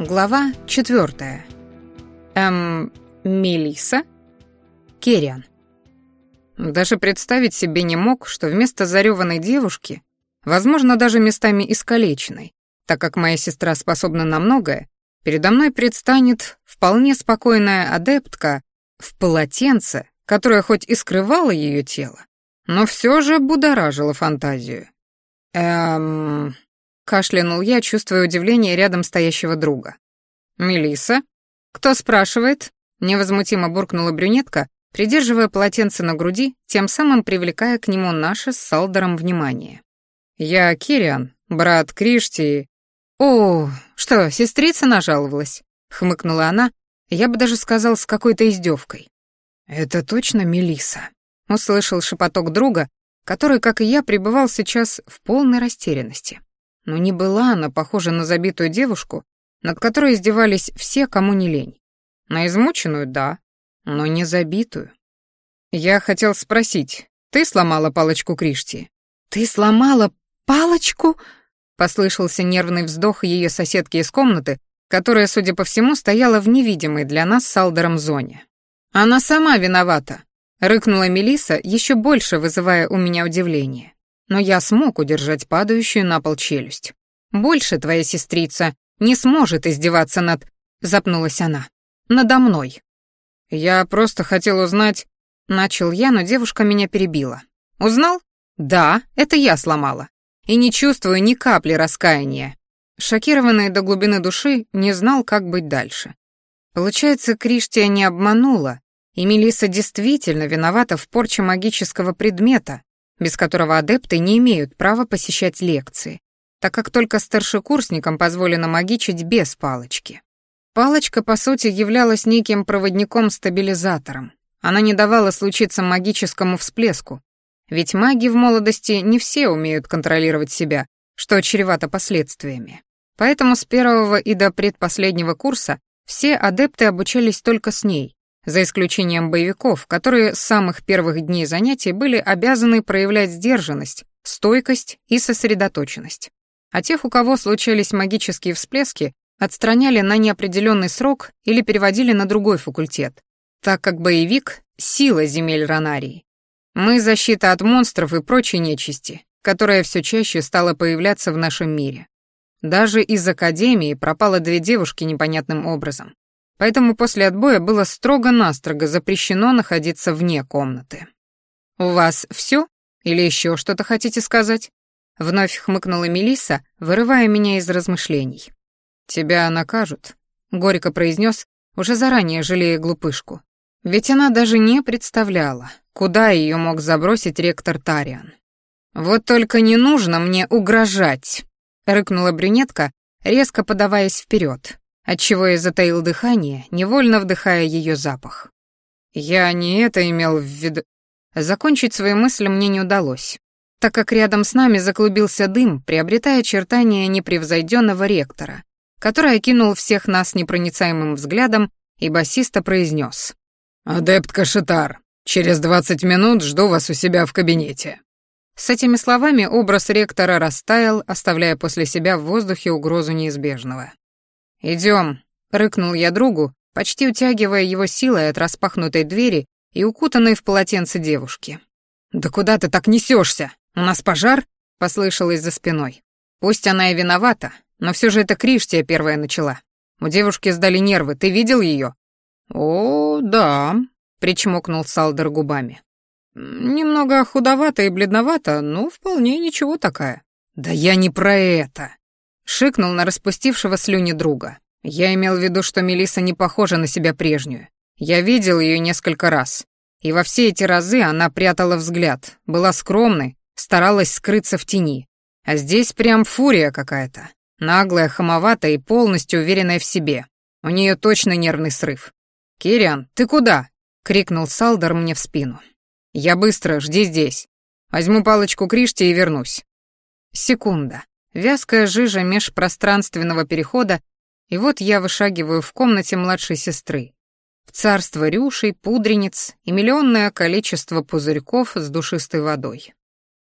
Глава четвертая. Эм, Мелиса? Керриан. Даже представить себе не мог, что вместо зареванной девушки, возможно, даже местами искалеченной, так как моя сестра способна на многое, передо мной предстанет вполне спокойная адептка в полотенце, которое хоть и скрывало ее тело, но все же будоражило фантазию. Эм... Кашлянул я, чувствуя удивление рядом стоящего друга. Мелиса? Кто спрашивает? Невозмутимо буркнула брюнетка, придерживая полотенце на груди, тем самым привлекая к нему наше с Салдером внимание. «Я Кириан, брат Криштии. «О, что, сестрица нажаловалась?» — хмыкнула она, я бы даже сказал, с какой-то издевкой. «Это точно Мелиса. услышал шепоток друга, который, как и я, пребывал сейчас в полной растерянности. Но не была она похожа на забитую девушку, над которой издевались все, кому не лень. На измученную — да, но не забитую. Я хотел спросить, ты сломала палочку Кришти? Ты сломала палочку? Послышался нервный вздох ее соседки из комнаты, которая, судя по всему, стояла в невидимой для нас с Алдером зоне. «Она сама виновата», — рыкнула Мелиса, еще больше вызывая у меня удивление но я смог удержать падающую на пол челюсть. «Больше твоя сестрица не сможет издеваться над...» — запнулась она. «Надо мной». «Я просто хотел узнать...» — начал я, но девушка меня перебила. «Узнал?» «Да, это я сломала. И не чувствую ни капли раскаяния». Шокированный до глубины души, не знал, как быть дальше. Получается, Криштия не обманула, и Мелиса действительно виновата в порче магического предмета, без которого адепты не имеют права посещать лекции, так как только старшекурсникам позволено магичить без палочки. Палочка, по сути, являлась неким проводником-стабилизатором. Она не давала случиться магическому всплеску, ведь маги в молодости не все умеют контролировать себя, что чревато последствиями. Поэтому с первого и до предпоследнего курса все адепты обучались только с ней, за исключением боевиков, которые с самых первых дней занятий были обязаны проявлять сдержанность, стойкость и сосредоточенность. А тех, у кого случались магические всплески, отстраняли на неопределенный срок или переводили на другой факультет, так как боевик — сила земель Ранарии. Мы — защита от монстров и прочей нечисти, которая все чаще стала появляться в нашем мире. Даже из Академии пропало две девушки непонятным образом. Поэтому после отбоя было строго-настрого запрещено находиться вне комнаты. «У вас все? Или еще что-то хотите сказать?» Вновь хмыкнула Мелиса, вырывая меня из размышлений. «Тебя накажут», — горько произнес, уже заранее жалея глупышку. Ведь она даже не представляла, куда ее мог забросить ректор Тариан. «Вот только не нужно мне угрожать», — рыкнула брюнетка, резко подаваясь вперед, отчего я затаил дыхание, невольно вдыхая ее запах. Я не это имел в виду. Закончить свои мысли мне не удалось, так как рядом с нами заклубился дым, приобретая очертания непревзойденного ректора, который окинул всех нас непроницаемым взглядом и басисто произнес. «Адепт Кашитар. через двадцать минут жду вас у себя в кабинете». С этими словами образ ректора растаял, оставляя после себя в воздухе угрозу неизбежного. «Идем», — рыкнул я другу, почти утягивая его силой от распахнутой двери и укутанной в полотенце девушки. «Да куда ты так несешься? У нас пожар?» — послышалось за спиной. «Пусть она и виновата, но все же это Криштия первая начала. У девушки сдали нервы, ты видел ее? «О, да», — причмокнул Салдер губами. «Немного худовато и бледновато, но вполне ничего такая». «Да я не про это», Шикнул на распустившего слюни друга. Я имел в виду, что Мелиса не похожа на себя прежнюю. Я видел ее несколько раз. И во все эти разы она прятала взгляд, была скромной, старалась скрыться в тени. А здесь прям фурия какая-то. Наглая, хамоватая и полностью уверенная в себе. У нее точно нервный срыв. «Кириан, ты куда?» — крикнул Салдер мне в спину. «Я быстро, жди здесь. Возьму палочку Кришти и вернусь». Секунда вязкая жижа межпространственного перехода, и вот я вышагиваю в комнате младшей сестры. В царство рюшей, пудрениц и миллионное количество пузырьков с душистой водой.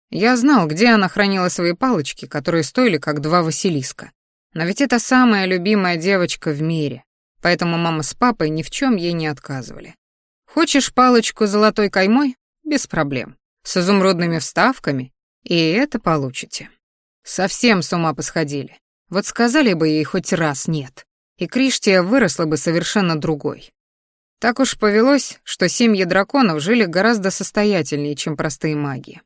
Я знал, где она хранила свои палочки, которые стоили как два василиска. Но ведь это самая любимая девочка в мире, поэтому мама с папой ни в чем ей не отказывали. Хочешь палочку с золотой каймой? Без проблем. С изумрудными вставками? И это получите. Совсем с ума посходили. Вот сказали бы ей хоть раз «нет», и Криштия выросла бы совершенно другой. Так уж повелось, что семьи драконов жили гораздо состоятельнее, чем простые маги.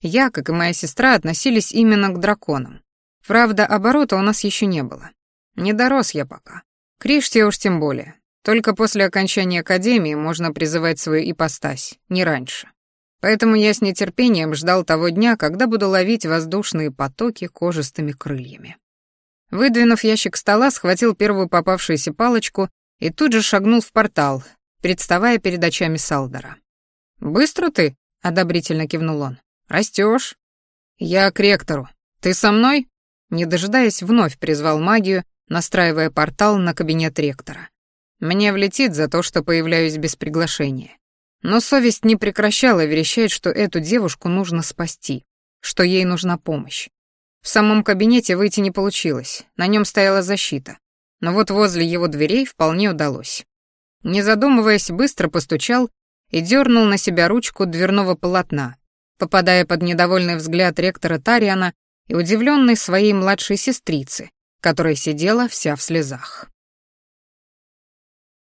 Я, как и моя сестра, относились именно к драконам. Правда, оборота у нас еще не было. Не дорос я пока. Криштия уж тем более. Только после окончания академии можно призывать свою ипостась, не раньше. Поэтому я с нетерпением ждал того дня, когда буду ловить воздушные потоки кожистыми крыльями. Выдвинув ящик стола, схватил первую попавшуюся палочку и тут же шагнул в портал, представая перед очами Салдора. «Быстро ты?» — одобрительно кивнул он. «Растёшь». «Я к ректору. Ты со мной?» Не дожидаясь, вновь призвал магию, настраивая портал на кабинет ректора. «Мне влетит за то, что появляюсь без приглашения. Но совесть не прекращала верещать, что эту девушку нужно спасти, что ей нужна помощь. В самом кабинете выйти не получилось, на нем стояла защита. Но вот возле его дверей вполне удалось. Не задумываясь, быстро постучал и дернул на себя ручку дверного полотна, попадая под недовольный взгляд ректора Тариана и удивленной своей младшей сестрицы, которая сидела вся в слезах.